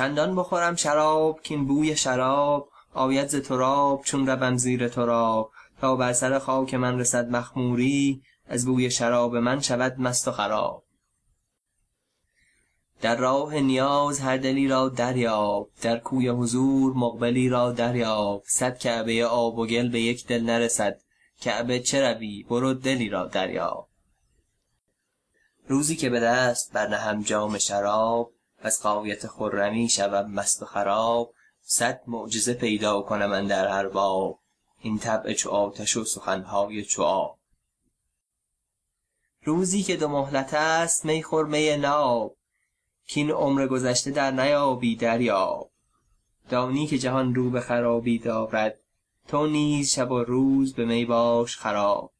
چندان بخورم شراب کین بوی شراب. آید ز تراب چون روم زیر تراب. تا بر سر خاک من رسد مخموری از بوی شراب من شود مست و خراب. در راه نیاز هر دلی را دریاب در کوی حضور مقبلی را دریاب. صد کعبه آب و گل به یک دل نرسد کعبه چه روی برو دلی را دریاب. روزی که به دست برنهم جام شراب وز غایت خرمی شوم مست و خراب صد معجزه پیدا کنم اندر هر باب. این طبع چو آتش و سخن های چو آب. روزی که دو مهلت است می خور می ناب. کاین عمر گذشته در نیابی دریاب. دانی که جهان رو به خرابی دارد تو نیز شب و روز به می باش خراب.